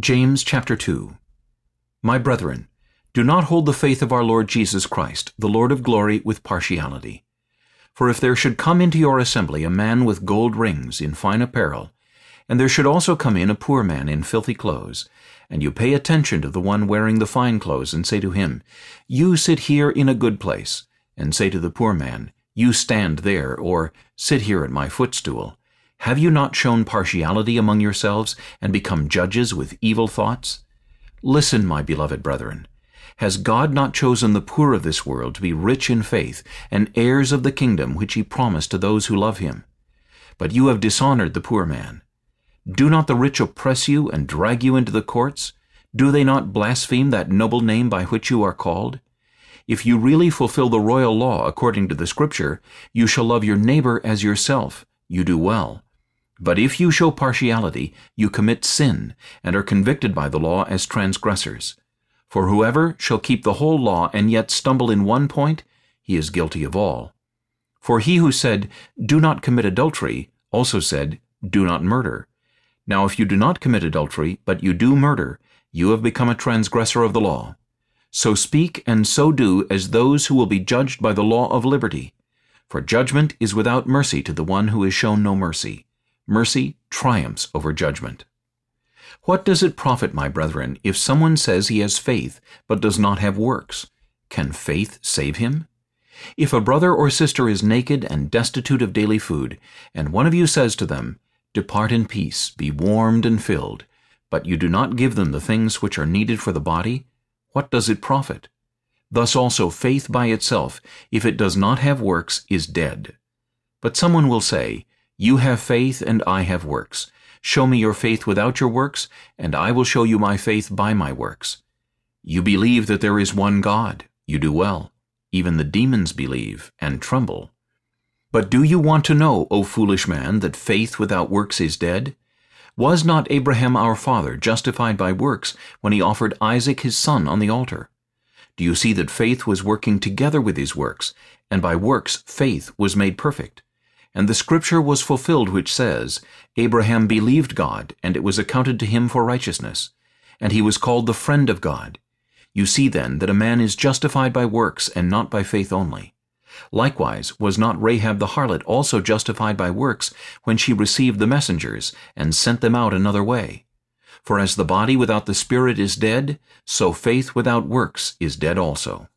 James chapter 2 My brethren, do not hold the faith of our Lord Jesus Christ, the Lord of glory, with partiality. For if there should come into your assembly a man with gold rings in fine apparel, and there should also come in a poor man in filthy clothes, and you pay attention to the one wearing the fine clothes, and say to him, You sit here in a good place, and say to the poor man, You stand there, or Sit here at my footstool, have you not shown partiality among yourselves, and become judges with evil thoughts? Listen, my beloved brethren. Has God not chosen the poor of this world to be rich in faith, and heirs of the kingdom which he promised to those who love him? But you have dishonored the poor man. Do not the rich oppress you and drag you into the courts? Do they not blaspheme that noble name by which you are called? If you really fulfill the royal law according to the Scripture, you shall love your neighbor as yourself. You do well. But if you show partiality, you commit sin, and are convicted by the law as transgressors. For whoever shall keep the whole law and yet stumble in one point, he is guilty of all. For he who said, Do not commit adultery, also said, Do not murder. Now if you do not commit adultery, but you do murder, you have become a transgressor of the law. So speak and so do as those who will be judged by the law of liberty. For judgment is without mercy to the one who has shown no mercy. Mercy triumphs over judgment. What does it profit, my brethren, if someone says he has faith, but does not have works? Can faith save him? If a brother or sister is naked and destitute of daily food, and one of you says to them, Depart in peace, be warmed and filled, but you do not give them the things which are needed for the body, what does it profit? Thus also faith by itself, if it does not have works, is dead. But someone will say, you have faith, and I have works. Show me your faith without your works, and I will show you my faith by my works. You believe that there is one God. You do well. Even the demons believe, and tremble. But do you want to know, O foolish man, that faith without works is dead? Was not Abraham our father justified by works when he offered Isaac his son on the altar? Do you see that faith was working together with his works, and by works faith was made perfect? And the scripture was fulfilled which says, Abraham believed God, and it was accounted to him for righteousness. And he was called the friend of God. You see then that a man is justified by works and not by faith only. Likewise was not Rahab the harlot also justified by works when she received the messengers and sent them out another way? For as the body without the spirit is dead, so faith without works is dead also.